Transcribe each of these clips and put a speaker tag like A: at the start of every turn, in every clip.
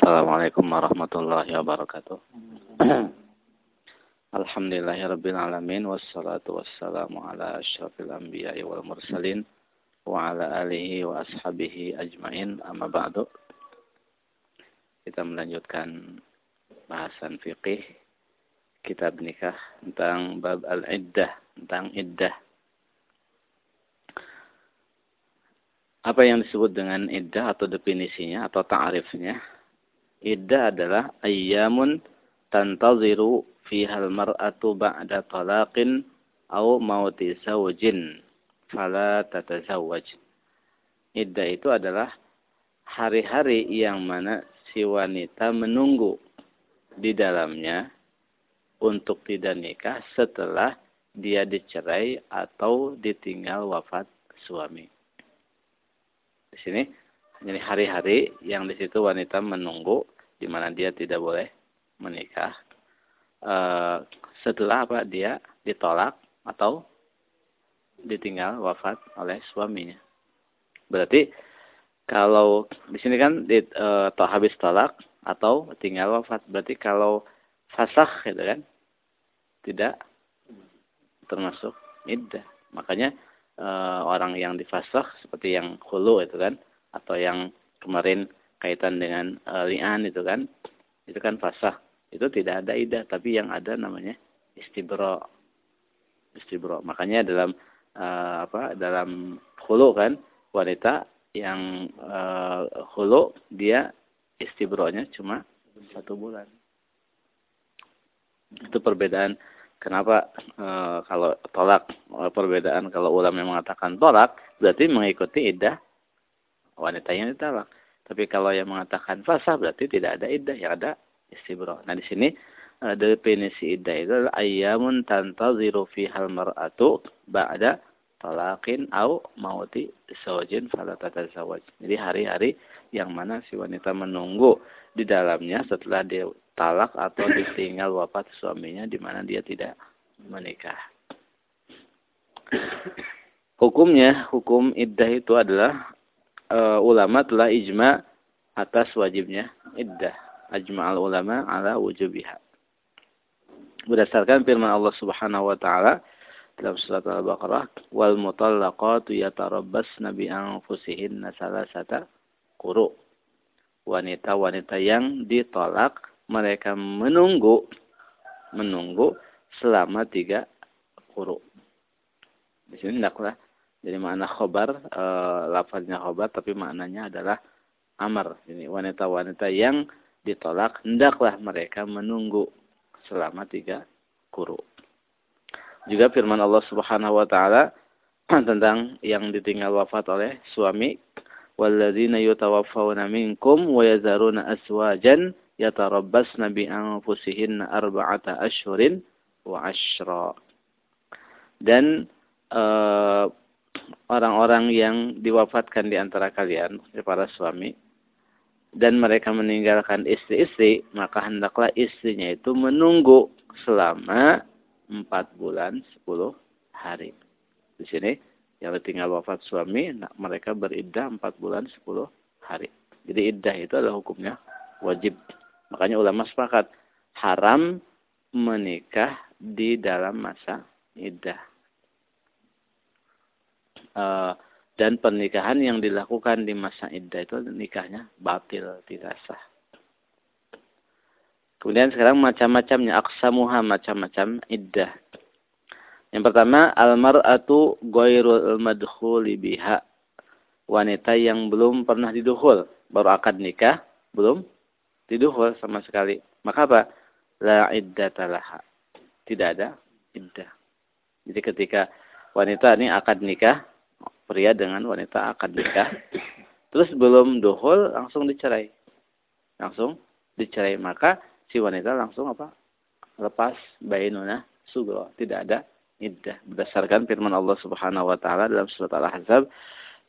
A: Assalamualaikum warahmatullahi wabarakatuh. Alhamdulillahirabbil alamin wassalatu wassalamu ala asyrafil anbiya'i wal mursalin wa ala alihi wa ashabihi ajmain amma ba'du. Kita melanjutkan bahasan fikih kitab nikah tentang bab al-iddah, tentang iddah. Apa yang disebut dengan iddah atau definisinya atau ta'rifnya? Iddah adalah ayyamun tantaziru fiha al-mar'atu ba'da talaqin au mauti zawjin fala tatazawwaj. Iddah itu adalah hari-hari yang mana si wanita menunggu di dalamnya untuk tidak nikah setelah dia dicerai atau ditinggal wafat suami. Di sini jadi hari-hari yang di situ wanita menunggu di mana dia tidak boleh menikah. E, setelah apa dia ditolak atau ditinggal wafat oleh suaminya. Berarti kalau di sini kan di, e, habis tolak atau tinggal wafat. Berarti kalau fasah gitu kan tidak termasuk iddah. Makanya e, orang yang difasah seperti yang hulu itu kan atau yang kemarin kaitan dengan uh, li'an itu kan itu kan fasah. Itu tidak ada idah tapi yang ada namanya istibro. Istibro. Makanya dalam uh, apa dalam hulu kan wanita yang uh, hulu dia istibronya cuma satu bulan. Itu perbedaan kenapa e, kalau tolak perbedaan kalau ulama mengatakan tolak berarti mengikuti idah wanita yang ditolak. Tapi kalau yang mengatakan fasah berarti tidak ada iddah, yang ada istibro. Nah di sini uh, definisi iddah itu adalah ayyamun tantaziru hal mar'atu ba'da talaqin au mauti zawjin fala tatazawaj. Jadi hari-hari yang mana si wanita menunggu di dalamnya setelah dia talak atau ditinggal wafat suaminya di mana dia tidak menikah. Hukumnya, hukum iddah itu adalah uh, ulama telah ijma atas wajibnya iddah. Ajma'al ulama ala wujubiha. Berdasarkan firman Allah Subhanahu wa taala dalam surat Al-Baqarah, "Wal mutallaqatu yatarabbasna bi anfusihinna salasata quru." Wanita-wanita yang ditolak mereka menunggu menunggu selama tiga quru. Di sini tidaklah jadi makna khobar, e, lafaznya khobar, tapi maknanya adalah amar. Ini wanita-wanita yang ditolak, hendaklah mereka menunggu selama tiga kuru. Juga firman Allah Subhanahu wa taala tentang yang ditinggal wafat oleh suami, walladzina yutawaffawna minkum wa yazaruna aswajan yatarabbasna bi anfusihinna arba'ata wa ashra. Dan uh, orang-orang yang diwafatkan di antara kalian, para suami, dan mereka meninggalkan istri-istri, maka hendaklah istrinya itu menunggu selama empat bulan sepuluh hari. Di sini yang tinggal wafat suami, nah, mereka beriddah empat bulan sepuluh hari. Jadi iddah itu adalah hukumnya wajib. Makanya ulama sepakat haram menikah di dalam masa iddah dan pernikahan yang dilakukan di masa iddah itu nikahnya batil tidak sah. Kemudian sekarang macam-macamnya aksamuha macam-macam iddah. Yang pertama almar'atu ghairul madkhuli biha. Wanita yang belum pernah diduhul, baru akad nikah, belum diduhul sama sekali. Maka apa? La iddata laha. Tidak ada iddah. Jadi ketika wanita ini akad nikah, pria dengan wanita akad nikah. Terus belum duhul langsung dicerai. Langsung dicerai. Maka si wanita langsung apa? Lepas bainuna sugro. Tidak ada iddah. Berdasarkan firman Allah Subhanahu wa taala dalam surat Al-Ahzab,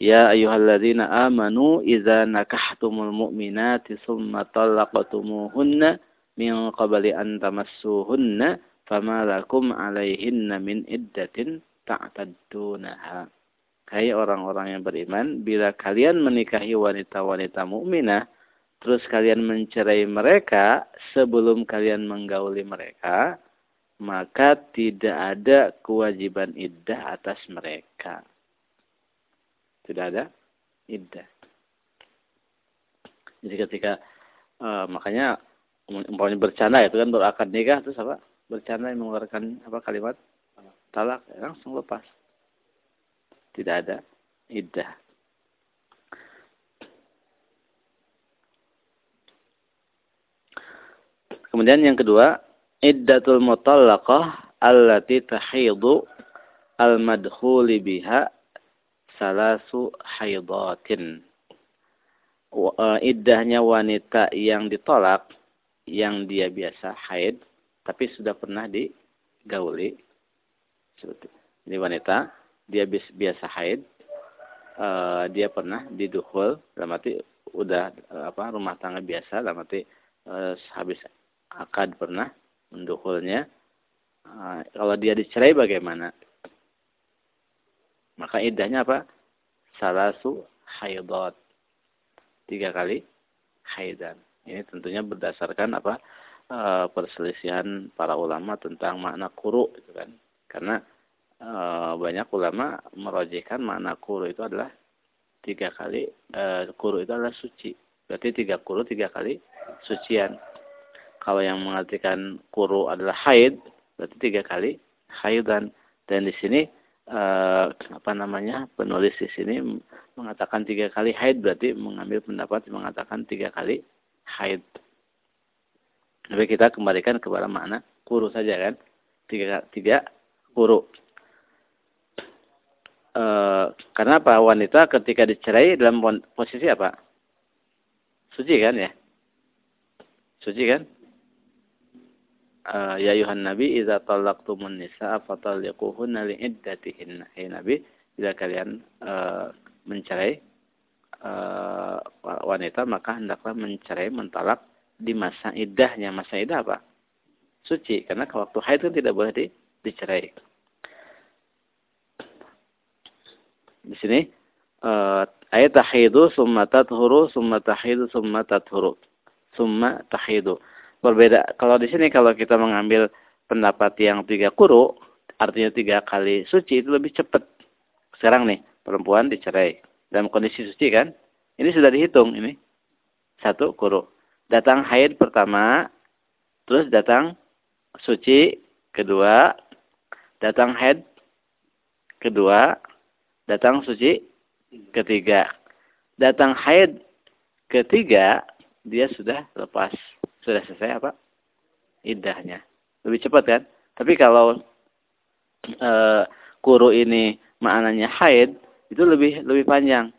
A: Ya ayyuhalladzina amanu idza nakahtumul mu'minati tsumma talaqtumuhunna min qabli an tamassuhunna fama lakum 'alaihinna min iddatin ta'taddunaha. Hai orang-orang yang beriman, bila kalian menikahi wanita-wanita mukminah, terus kalian mencerai mereka sebelum kalian menggauli mereka, maka tidak ada kewajiban iddah atas mereka. Tidak ada iddah. Jadi ketika uh, makanya umpamanya bercanda itu kan berakad nikah terus apa? Bercanda yang mengeluarkan apa kalimat talak langsung lepas. Tidak ada iddah. Kemudian yang kedua, iddatul mutallaqah allati tahidu al-madkhuli biha salasu haidatin. E, iddahnya wanita yang ditolak, yang dia biasa haid, tapi sudah pernah digauli. Ini wanita, dia biasa haid, uh, dia pernah diduhul, dalam arti udah apa rumah tangga biasa, dalam arti uh, habis akad pernah mendukulnya. Uh, kalau dia dicerai bagaimana? Maka idahnya apa? Salasu haidot. Tiga kali haidan. Ini tentunya berdasarkan apa? Perselisihan para ulama tentang makna kuru itu kan. Karena uh, banyak ulama merojihkan makna kuru itu adalah tiga kali uh, kuru itu adalah suci. Berarti tiga kuru tiga kali sucian. Kalau yang mengartikan kuru adalah haid, berarti tiga kali haidan. Dan di sini eh, apa namanya penulis di sini mengatakan tiga kali haid berarti mengambil pendapat mengatakan tiga kali haid. Tapi kita kembalikan kepada makna kuru saja kan, tiga tiga kuru. E, karena apa wanita ketika dicerai dalam posisi apa? Suci kan ya? Suci kan? uh, ya ayuhan nabi idza talaqtumun nisa fatalliquhunna liiddatihinna. Hai nabi, jika kalian uh, mencerai uh, wanita maka hendaklah mencerai mentalak di masa iddahnya. Masa iddah apa? Suci karena waktu haid kan tidak boleh di, dicerai. Di sini uh, ayat tahidu summa tathuru summa tahidu summa tathuru summa tahidu berbeda. Kalau di sini kalau kita mengambil pendapat yang tiga kuru, artinya tiga kali suci itu lebih cepat. Sekarang nih perempuan dicerai dalam kondisi suci kan? Ini sudah dihitung ini satu kuru. Datang haid pertama, terus datang suci kedua, datang haid kedua, datang suci ketiga. Datang haid ketiga, dia sudah lepas sudah selesai apa? Idahnya. Lebih cepat kan? Tapi kalau e, kuru ini maknanya haid, itu lebih lebih panjang.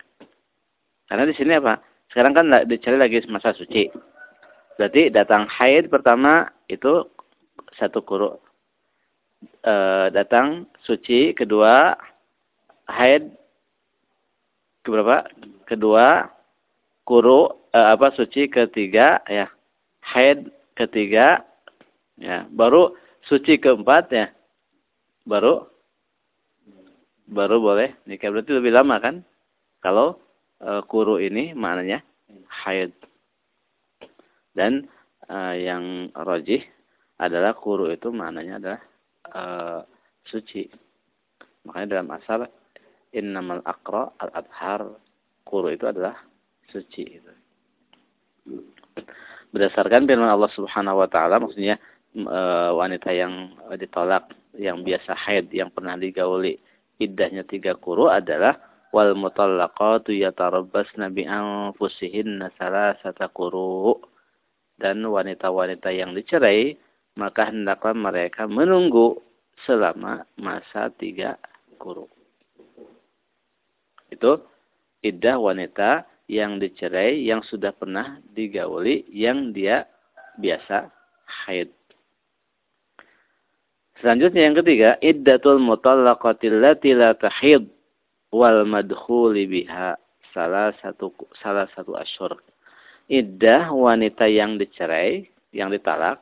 A: Karena di sini apa? Sekarang kan dicari lagi masa suci. Berarti datang haid pertama itu satu kuru. E, datang suci kedua haid keberapa? Kedua kuru e, apa suci ketiga ya haid ketiga, ya, baru suci keempat ya, baru baru boleh nikah berarti lebih lama kan? Kalau e, kuru ini maknanya haid. Dan e, yang rojih adalah kuru itu maknanya adalah e, suci. Makanya dalam asal innamal akra al-adhar. Kuru itu adalah suci itu. Berdasarkan firman Allah Subhanahu wa taala maksudnya e, wanita yang ditolak yang biasa haid yang pernah digauli iddahnya tiga kuru adalah wal mutallaqatu yatarabbasna bi anfusihinna salasata quru. Dan wanita-wanita yang dicerai maka hendaklah mereka menunggu selama masa tiga kuru. Itu iddah wanita yang dicerai yang sudah pernah digauli yang dia biasa haid. Selanjutnya yang ketiga, iddatul mutallaqatil lati la tahid wal madkhuli biha salah satu salah satu asyur. Iddah wanita yang dicerai, yang ditalak,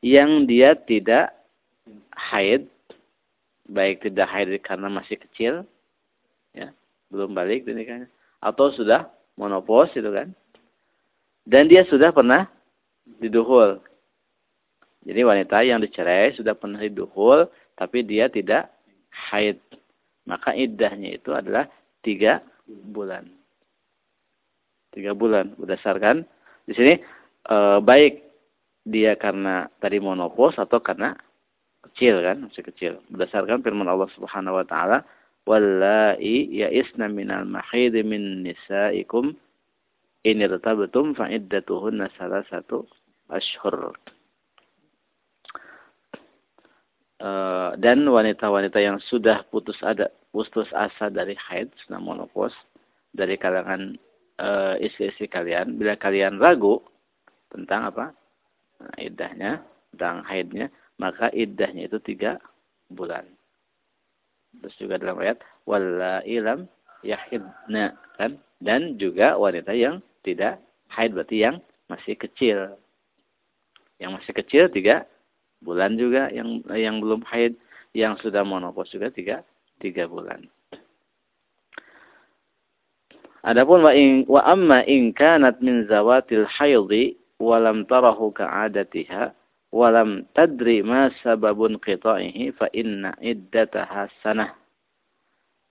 A: yang dia tidak haid, baik tidak haid karena masih kecil, belum balik nikahnya, atau sudah monopos itu kan dan dia sudah pernah diduhul. Jadi wanita yang dicerai sudah pernah diduhul, tapi dia tidak haid. Maka iddahnya itu adalah tiga bulan. Tiga bulan berdasarkan di sini e, baik dia karena tadi monopos atau karena kecil kan masih kecil berdasarkan firman Allah Subhanahu wa taala wallai ya'isna minal mahid min nisaikum in irtabtum fa iddatuhunna salasatu ashhur. Uh, dan wanita-wanita yang sudah putus ada putus asa dari haid sudah monopos dari kalangan uh, istri-istri kalian bila kalian ragu tentang apa? Nah, iddahnya tentang haidnya maka iddahnya itu tiga bulan terus juga dalam ayat walla ilam yahidna kan dan juga wanita yang tidak haid berarti yang masih kecil. Yang masih kecil tiga bulan juga yang yang belum haid, yang sudah monopos juga tiga tiga bulan. Adapun wa in wa amma in kanat min zawatil haidhi wa lam tarahu ka'adatiha wa lam tadri ma sababun qita'ihi fa inna iddataha sanah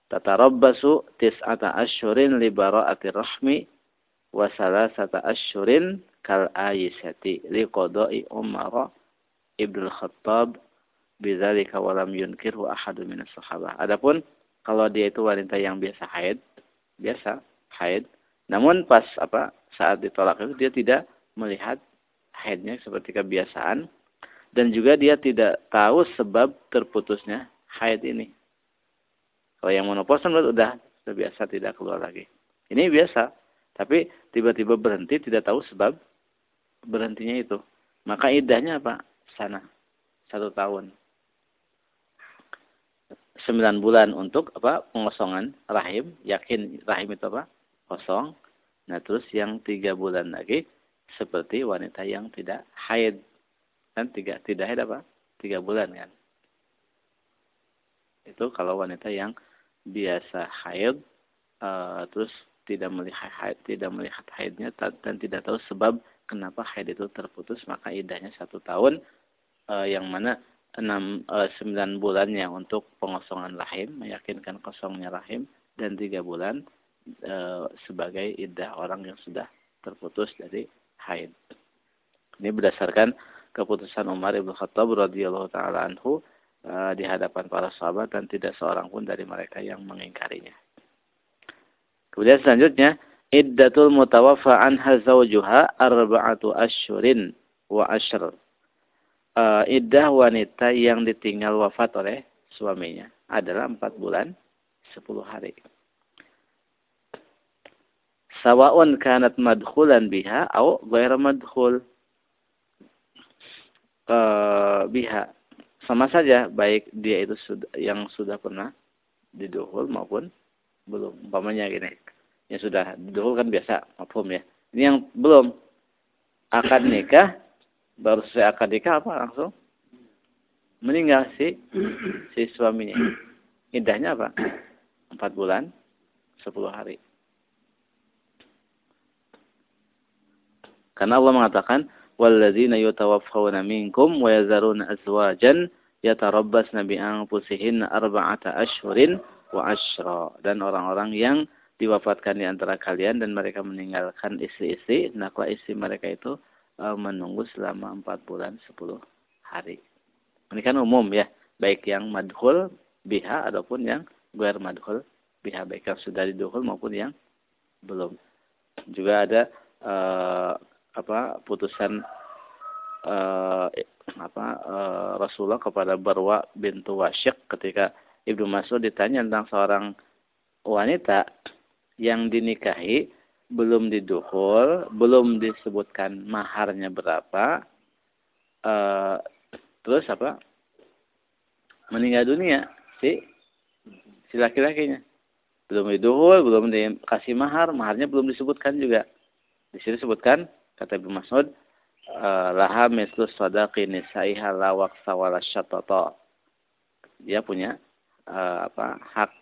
A: tatarabbasu tis'ata asyhurin li bara'ati rahmi wa salasata asyhurin kal ayisati li qada'i Umar ibnu Khattab bidzalika wa lam yunkirhu ahadun min sahabah. Adapun kalau dia itu wanita yang biasa haid, biasa haid, namun pas apa saat ditolak itu dia tidak melihat haidnya seperti kebiasaan dan juga dia tidak tahu sebab terputusnya haid ini. Kalau yang monoposan udah sudah biasa tidak keluar lagi. Ini biasa, tapi tiba-tiba berhenti tidak tahu sebab berhentinya itu. Maka idahnya apa? Sana. Satu tahun. Sembilan bulan untuk apa? Pengosongan rahim. Yakin rahim itu apa? Kosong. Nah terus yang tiga bulan lagi seperti wanita yang tidak haid. Kan tiga, tidak haid apa? Tiga bulan kan. Itu kalau wanita yang biasa haid, uh, terus tidak melihat haid, tidak melihat haidnya dan tidak tahu sebab kenapa haid itu terputus maka idahnya satu tahun uh, yang mana enam uh, sembilan bulannya untuk pengosongan rahim meyakinkan kosongnya rahim dan tiga bulan uh, sebagai idah orang yang sudah terputus dari haid. Ini berdasarkan keputusan Umar ibn Khattab radhiyallahu taala anhu uh, di hadapan para sahabat dan tidak seorang pun dari mereka yang mengingkarinya. Kemudian selanjutnya, iddatul mutawaffa anha zawjuha arba'atu asyurin wa asyr. Uh, iddah wanita yang ditinggal wafat oleh suaminya adalah empat bulan sepuluh hari. Sawa'un kanat madkhulan biha atau ghaira madkhul uh, biha. Sama saja. Baik dia itu sudah, yang sudah pernah diduhul maupun belum. Umpamanya gini yang sudah dulu kan biasa mafhum ya. Ini yang belum. Akad nikah baru selesai akad nikah apa langsung? Meninggal si si suaminya. Indahnya apa? Empat bulan sepuluh hari karena Allah mengatakan walladzina yutawaffawna minkum wa yazaruna azwajan yatarabbasna bi anfusihinna arba'ata ashhurin wa asyra dan orang-orang yang diwafatkan di antara kalian dan mereka meninggalkan istri-istri, naklah istri mereka itu e, menunggu selama empat bulan sepuluh hari. Ini kan umum ya, baik yang madhul biha ataupun yang guer madhul biha, baik yang sudah diduhul maupun yang belum. Juga ada e, apa putusan e, apa e, Rasulullah kepada Barwa bintu Wasyik ketika Ibnu Mas'ud ditanya tentang seorang wanita yang dinikahi belum diduhul, belum disebutkan maharnya berapa, uh, terus apa? Meninggal dunia si si laki-lakinya. Belum diduhul, belum dikasih mahar, maharnya belum disebutkan juga. Di sini disebutkan kata Ibnu Mas'ud, uh, laha mislu sadaqi nisaiha la waqsa wala Dia punya uh, apa hak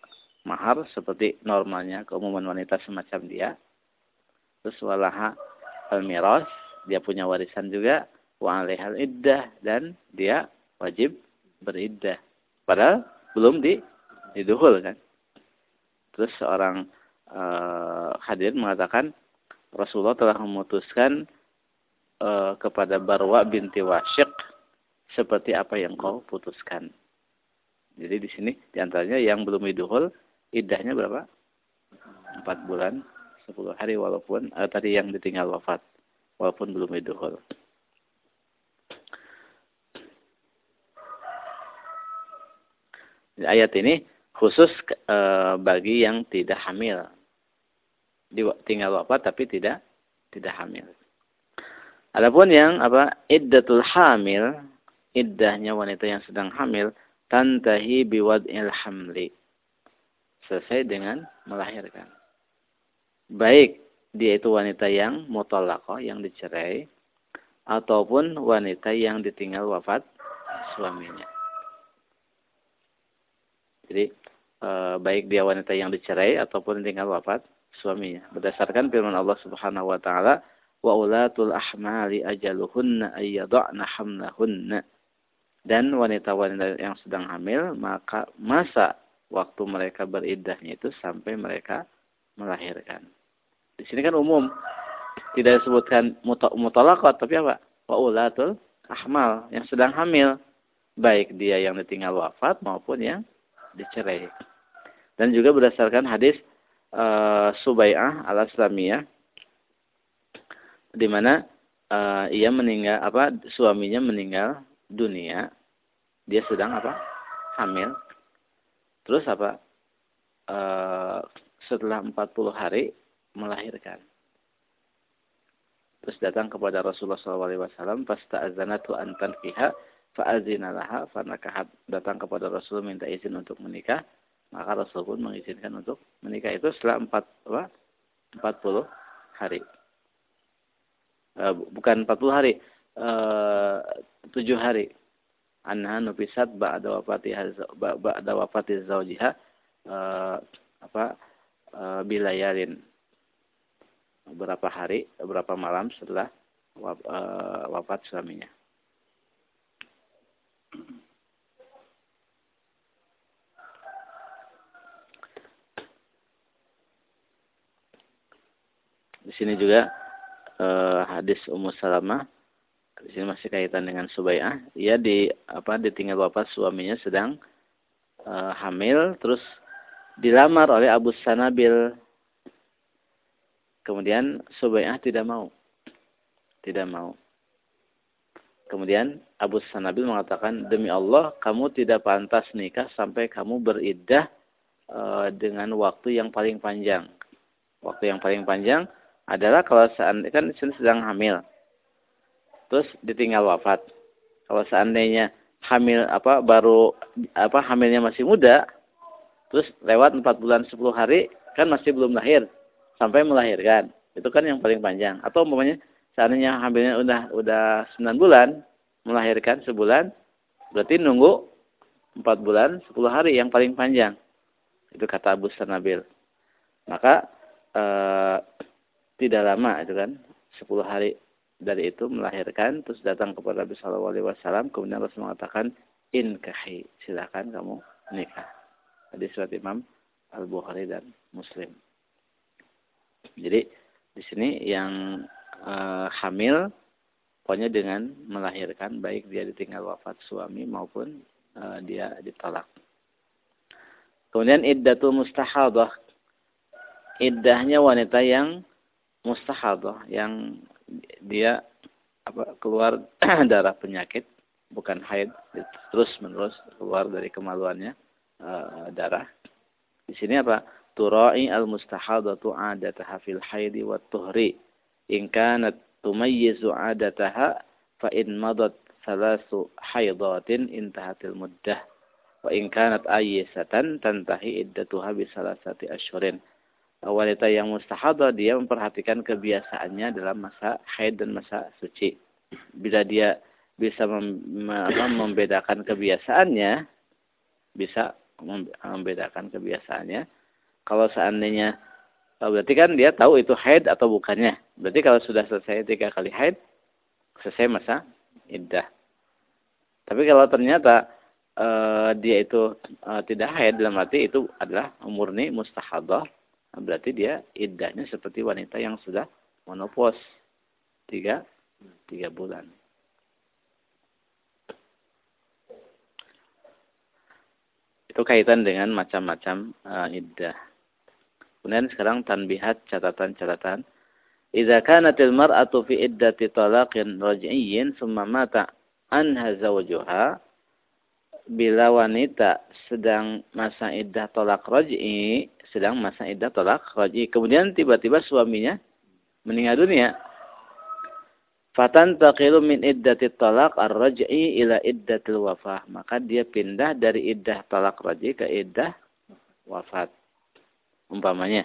A: mahar seperti normalnya keumuman wanita semacam dia terus walaha al-miras, dia punya warisan juga, wa alaihal iddah dan dia wajib beriddah. Padahal belum di diduhul kan. Terus seorang uh, hadir mengatakan Rasulullah telah memutuskan uh, kepada Barwa binti Wasyiq seperti apa yang kau putuskan. Jadi di sini di antaranya yang belum diduhul idahnya berapa? Empat bulan, sepuluh hari walaupun uh, tadi yang ditinggal wafat walaupun belum idhul. Ayat ini khusus e, bagi yang tidak hamil. Tinggal wafat tapi tidak tidak hamil. Adapun yang apa iddatul hamil, iddahnya wanita yang sedang hamil tantahi biwad'il hamli. Selesai dengan melahirkan. Baik dia itu wanita yang mutallaqah, yang dicerai, ataupun wanita yang ditinggal wafat suaminya. Jadi e, baik dia wanita yang dicerai ataupun ditinggal wafat suaminya. Berdasarkan firman Allah Subhanahu wa taala, "Wa ulatul ahmali ajaluhunna ayyadhna hamlahunna." Dan wanita-wanita yang sedang hamil, maka masa waktu mereka beriddahnya itu sampai mereka melahirkan. Di sini kan umum. Tidak disebutkan mutalakot, tapi apa? Wa ulatul ahmal, yang sedang hamil. Baik dia yang ditinggal wafat maupun yang dicerai. Dan juga berdasarkan hadis uh, Subai'ah al-Aslamiyah di mana uh, ia meninggal apa suaminya meninggal dunia dia sedang apa hamil terus apa uh, setelah 40 hari melahirkan. Terus datang kepada Rasulullah SAW, fasta'azanatu an tankiha, fa'azina laha, fanakahat. Datang kepada Rasul minta izin untuk menikah, maka Rasul pun mengizinkan untuk menikah itu setelah empat apa? 40 hari. E, bukan 40 hari, e, 7 hari. Anha nufisat ba'da wafati ba'da wafati zawjiha e, apa? Bilayalin beberapa hari, beberapa malam setelah eh, wafat suaminya. Sini juga uh, hadis Ummu Salamah di sini masih kaitan dengan Subai'ah. Ia di apa ditinggal wafat suaminya sedang uh, hamil terus dilamar oleh Abu Sanabil Kemudian Subai'ah tidak mau. Tidak mau. Kemudian Abu Sanabil mengatakan, Demi Allah, kamu tidak pantas nikah sampai kamu beriddah e, dengan waktu yang paling panjang. Waktu yang paling panjang adalah kalau seandainya kan sedang hamil. Terus ditinggal wafat. Kalau seandainya hamil apa baru apa hamilnya masih muda, terus lewat 4 bulan 10 hari kan masih belum lahir sampai melahirkan. Itu kan yang paling panjang. Atau umpamanya seandainya hamilnya udah udah 9 bulan, melahirkan sebulan, berarti nunggu 4 bulan 10 hari yang paling panjang. Itu kata Abu Sanabil. Maka eh, tidak lama itu kan 10 hari dari itu melahirkan terus datang kepada Nabi Shallallahu Alaihi Wasallam kemudian Rasul mengatakan inkahi silakan kamu nikah. Hadis surat Imam Al Bukhari dan Muslim. Jadi di sini yang e, hamil pokoknya dengan melahirkan baik dia ditinggal wafat suami maupun e, dia ditolak. Kemudian iddatul mustahadah. Iddahnya wanita yang mustahadah yang dia apa keluar darah penyakit bukan haid terus menerus keluar dari kemaluannya e, darah. Di sini apa? tura'i al-mustahadatu 'adataha fil haidi wat tuhri in kanat tumayyizu 'adataha fa in madat salasu haidatin intahatil muddah wa in kanat ayyisatan tantahi iddatuha bi salasati asyhurin wanita yang mustahadah dia memperhatikan kebiasaannya dalam masa haid dan masa suci bila dia bisa mem, membedakan kebiasaannya bisa membedakan kebiasaannya kalau seandainya Oh, berarti kan dia tahu itu haid atau bukannya. Berarti kalau sudah selesai tiga kali haid, selesai masa iddah. Tapi kalau ternyata uh, dia itu uh, tidak haid dalam arti itu adalah murni mustahadah, berarti dia iddahnya seperti wanita yang sudah monopos tiga tiga bulan. Itu kaitan dengan macam-macam uh, iddah. Kemudian sekarang tanbihat catatan-catatan. Idza kanatil mar'atu fi iddati talaqin raj'iyyin summa mata anha zawjuha bila wanita sedang masa iddah tolak raj'i, sedang masa iddah tolak raj'i, kemudian tiba-tiba suaminya meninggal dunia. Fatan taqilu min iddati talak ar-raj'i ila iddatil wafah. Maka dia pindah dari iddah talak raj'i ke iddah wafat umpamanya.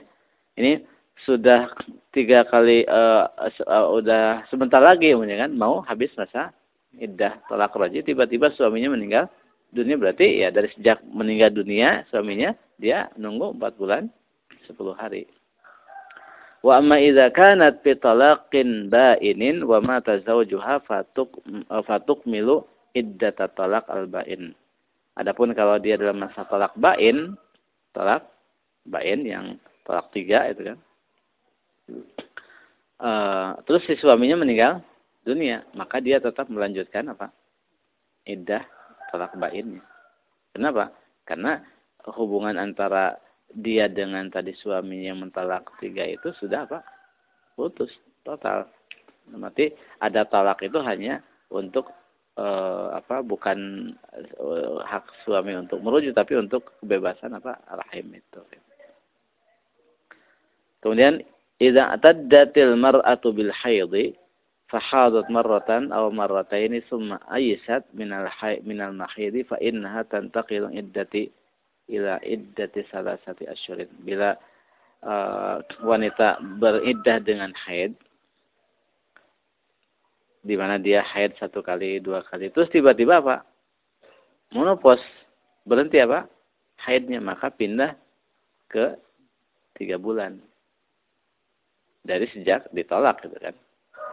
A: Ini sudah tiga kali uh, uh, udah sebentar lagi kan mau habis masa iddah tolak raji tiba-tiba suaminya meninggal dunia berarti ya dari sejak meninggal dunia suaminya dia nunggu empat bulan sepuluh hari. Wa amma idza kanat bi talaqin ba'inin wa mata zawjuha fatuk fatuk milu iddat talaq al ba'in. Adapun kalau dia dalam masa talak ba'in, talak bain yang tolak tiga itu kan. Uh, terus si suaminya meninggal dunia, maka dia tetap melanjutkan apa? Iddah tolak bainnya. Kenapa? Karena hubungan antara dia dengan tadi suaminya yang mentalak tiga itu sudah apa? Putus total. Berarti ada talak itu hanya untuk uh, apa bukan uh, hak suami untuk merujuk tapi untuk kebebasan apa rahim itu. Kemudian idza ataddatil mar'atu bil haidhi fahadat marratan aw marrataini thumma aysat minal hay minal mahidi fa innaha tantaqilu iddati ila iddati salasati asyurin. Bila uh, wanita beriddah dengan haid di mana dia haid satu kali, dua kali. Terus tiba-tiba apa? Monopos. Berhenti apa? Haidnya. Maka pindah ke tiga bulan dari sejak ditolak gitu kan.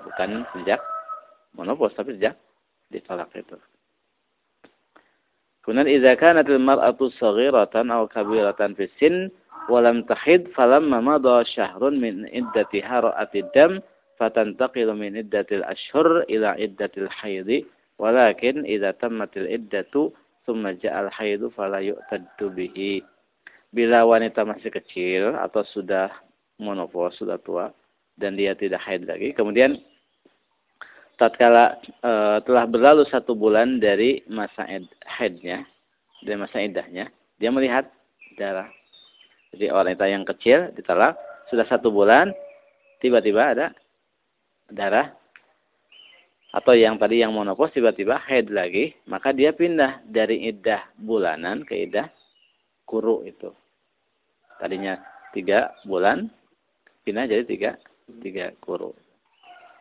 A: Bukan sejak monopos tapi sejak ditolak itu. Kemudian idza kanat al-mar'atu saghiratan aw kabiratan fi sin wa lam tahid falamma madha syahrun min iddatiha ra'atid dam fatantaqilu min iddatil ashhur ila iddatil haidhi walakin idza tammatil iddatu thumma ja'al haidu fala yu'taddu bihi bila wanita masih kecil atau sudah monopos sudah tua dan dia tidak haid lagi. Kemudian tatkala e, telah berlalu satu bulan dari masa haidnya, dari masa iddahnya, dia melihat darah. Jadi wanita yang kecil ditolak sudah satu bulan, tiba-tiba ada darah atau yang tadi yang monopos tiba-tiba haid lagi, maka dia pindah dari iddah bulanan ke iddah kuru itu. Tadinya tiga bulan, pindah jadi tiga tiga kuru.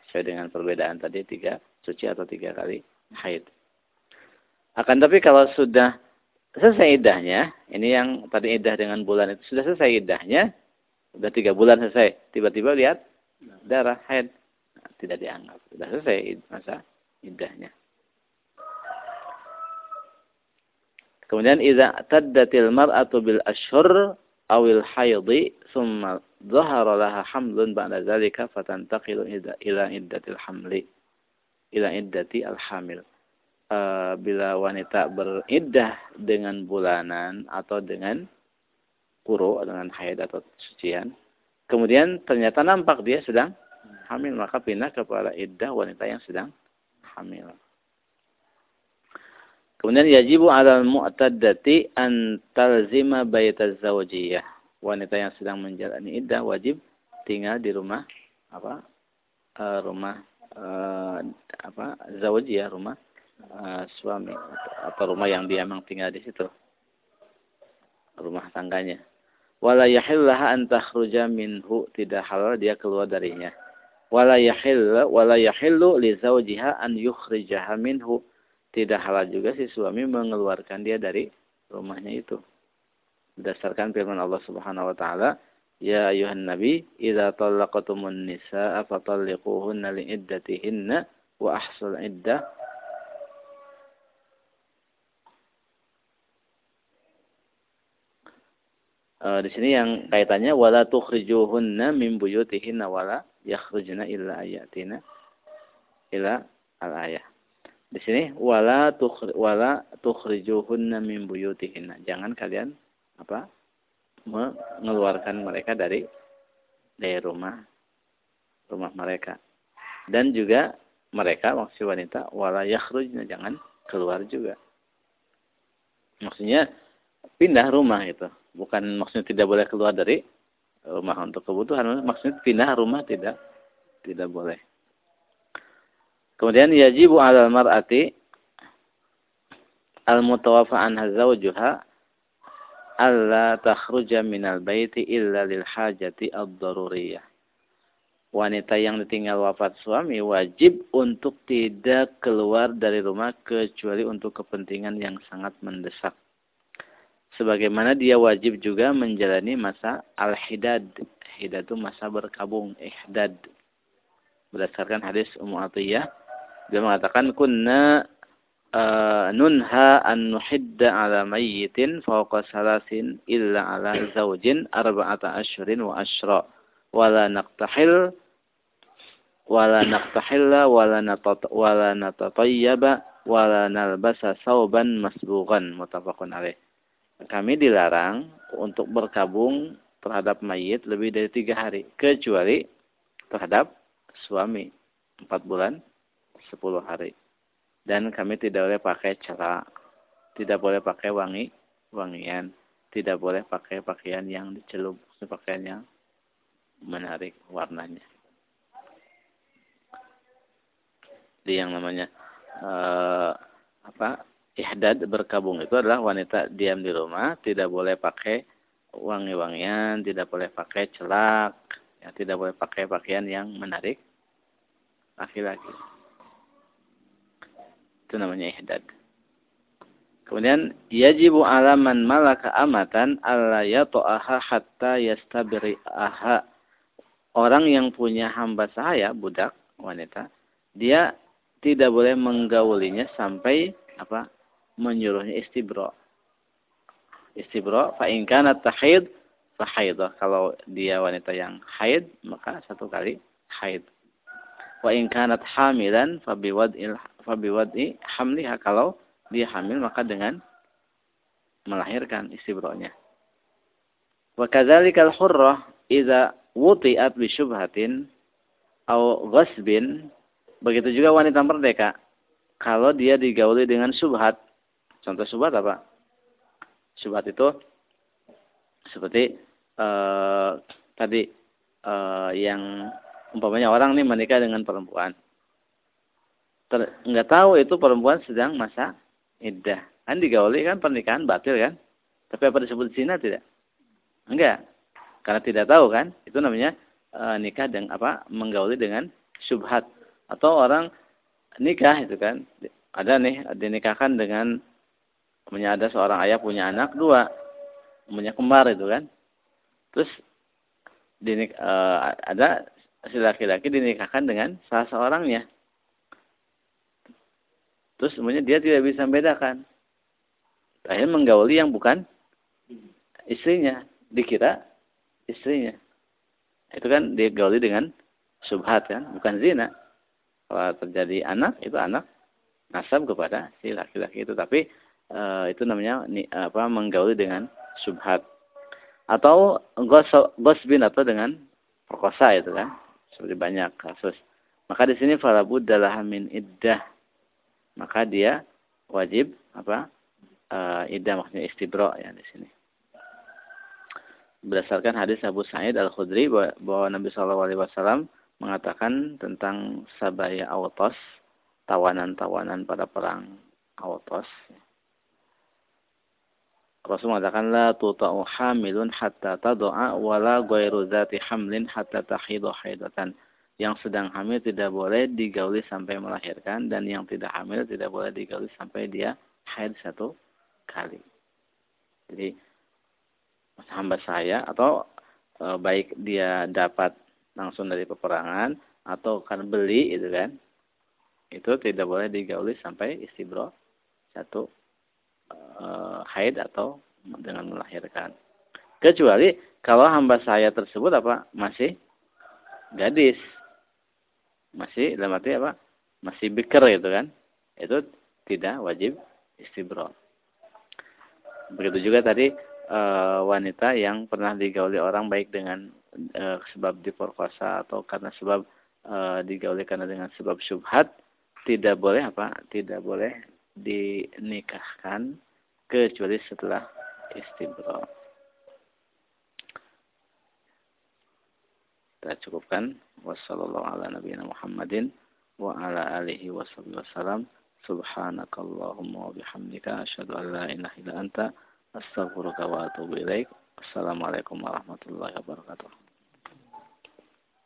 A: Sesuai dengan perbedaan tadi tiga suci atau tiga kali haid. Akan tapi kalau sudah selesai idahnya, ini yang tadi idah dengan bulan itu sudah selesai idahnya, sudah tiga bulan selesai, tiba-tiba lihat darah haid, nah, tidak dianggap, sudah selesai masa idahnya. Kemudian idza taddatil mar'atu bil ashhur awil haidhi thumma dhahara laha hamlun ba'da zalika fatantaqilu ila iddatil hamli ila iddati al-hamil. Uh, bila wanita beriddah dengan bulanan atau dengan kuro dengan haid atau sucian, kemudian ternyata nampak dia sedang hamil, maka pindah kepada iddah wanita yang sedang hamil. Kemudian yajibu 'ala al-mu'taddati an talzima baitaz zawjiyah. Wanita yang sedang menjalani iddah wajib tinggal di rumah apa? Uh, rumah uh, apa? zawjiyah, rumah uh, suami atau rumah yang dia memang tinggal di situ. Rumah tangganya. Wala yahillaha an takhruja minhu, tidak halal dia keluar darinya. Wala yahill wala yahillu li zawjiha an yukhrijaha minhu tidak halal juga si suami mengeluarkan dia dari rumahnya itu. Berdasarkan firman Allah Subhanahu wa taala, Ya ayuhan nabi, idza talaqtumun nisaa fatalliquhunna li'iddatihinna wa ahsul iddah Uh, di sini yang kaitannya wala tukhrijuhunna min buyutihinna wala yakhrujna illa ayatina ila al ayah. Di sini wala tukhri, wala tukhrijuhunna min buyutihinna. Jangan kalian apa? mengeluarkan mereka dari dari rumah rumah mereka. Dan juga mereka maksud wanita wala yakhrujna jangan keluar juga. Maksudnya pindah rumah itu bukan maksudnya tidak boleh keluar dari rumah untuk kebutuhan maksudnya pindah rumah tidak tidak boleh kemudian yajibu 'alal mar'ati al mutawaffa anha zawjuha alla takhruja minal baiti illa lil hajati ad-daruriyah wanita yang ditinggal wafat suami wajib untuk tidak keluar dari rumah kecuali untuk kepentingan yang sangat mendesak sebagaimana dia wajib juga menjalani masa al-hidad. Hidad itu masa berkabung, ihdad. Berdasarkan hadis Ummu Atiyah, dia mengatakan kunna uh, nunha an nuhidda ala mayyitin fawqa salasin illa ala zawjin arba'ata ashhurin wa ashra wala naqtahil wala naqtahilla wala natat wala natatayyaba wala nalbasa sauban masbughan muttafaqun alaih kami dilarang untuk berkabung terhadap mayit lebih dari tiga hari. Kecuali terhadap suami. Empat bulan, sepuluh hari. Dan kami tidak boleh pakai celak. Tidak boleh pakai wangi, wangian. Tidak boleh pakai pakaian yang dicelup. Pakaian yang menarik warnanya. Jadi yang namanya uh, apa ihdad berkabung itu adalah wanita diam di rumah, tidak boleh pakai wangi-wangian, tidak boleh pakai celak, ya, tidak boleh pakai pakaian yang menarik laki-laki. Itu namanya ihdad. Kemudian yajibu alaman malaka amatan alla yata'aha hatta yastabri'aha. Orang yang punya hamba sahaya, budak, wanita, dia tidak boleh menggaulinya sampai apa? menyuruhnya istibro. Istibro, fa tahid fa Kalau dia wanita yang haid, maka satu kali haid. Wa in hamilan fa biwad'i fa biwad'i hamliha. Kalau dia hamil maka dengan melahirkan istibronya. Wa kadzalika al-hurrah idza wuti'at bi syubhatin aw ghasbin begitu juga wanita merdeka kalau dia digauli dengan subhat Contoh subhat apa? Subhat itu seperti uh, tadi uh, yang umpamanya orang nih menikah dengan perempuan. Ter, nggak tahu itu perempuan sedang masa iddah. Kan digauli kan pernikahan batil kan? Tapi apa disebut zina tidak? Enggak. Karena tidak tahu kan? Itu namanya e, nikah dengan apa? Menggauli dengan subhat. Atau orang nikah itu kan? Ada nih dinikahkan dengan punya ada seorang ayah punya anak dua punya kembar itu kan terus dinik, uh, ada si laki-laki dinikahkan dengan salah seorangnya terus semuanya dia tidak bisa membedakan. Akhirnya menggauli yang bukan istrinya. Dikira istrinya. Itu kan digauli dengan subhat kan bukan zina. Kalau terjadi anak itu anak nasab kepada si laki-laki itu. Tapi uh, itu namanya ni, apa menggauli dengan subhat. Atau gosbin atau dengan perkosa itu kan. Seperti banyak kasus. Maka di sini falabud adalah min iddah maka dia wajib apa uh, iddah maksudnya istibro ya di sini berdasarkan hadis Abu Sa'id Al Khudri bahwa Nabi Shallallahu Alaihi Wasallam mengatakan tentang sabaya autos tawanan-tawanan pada perang autos Rasul mengatakan la tuta'u hamilun hatta tadu'a wala ghairu dzati hamlin hatta tahidha haidatan. Yang sedang hamil tidak boleh digauli sampai melahirkan dan yang tidak hamil tidak boleh digauli sampai dia haid satu kali. Jadi hamba saya atau e, baik dia dapat langsung dari peperangan atau kan beli itu kan itu tidak boleh digauli sampai istibro satu e, haid atau dengan melahirkan kecuali kalau hamba saya tersebut apa masih gadis masih dalam arti apa? Masih biker gitu kan? Itu tidak wajib istibro begitu juga tadi e, wanita yang pernah digauli orang baik dengan e, sebab diperkosa atau karena sebab e, digauli karena dengan sebab syubhat tidak boleh apa? Tidak boleh dinikahkan kecuali setelah istibro. Kita cukupkan. Wassalamualaikum warahmatullahi wabarakatuh.